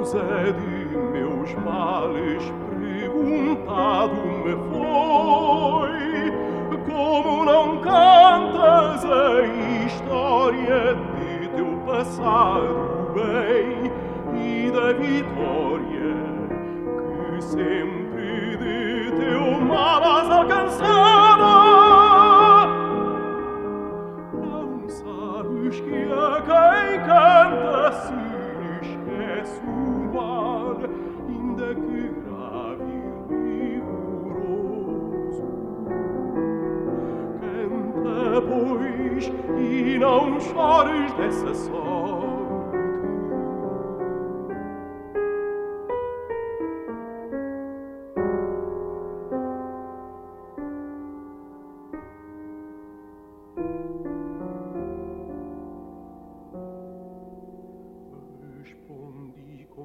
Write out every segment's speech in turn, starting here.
causa de meus males perguntado me foi vittorie di tu passarubei i de vittorie qui sempre di te umana alcanzada. Non sa rischia a canta cantas rischia su. Pois e não chores dessa sorte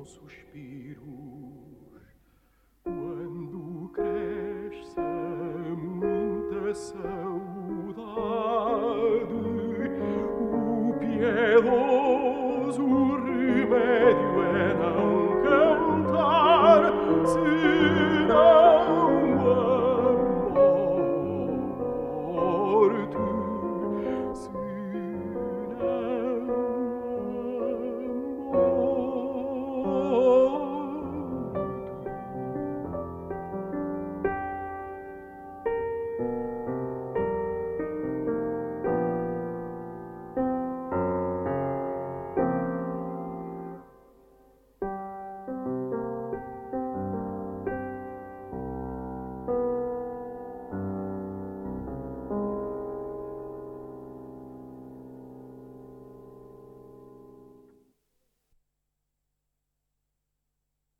suspiros quando cresce muita saudade credo sul rimedio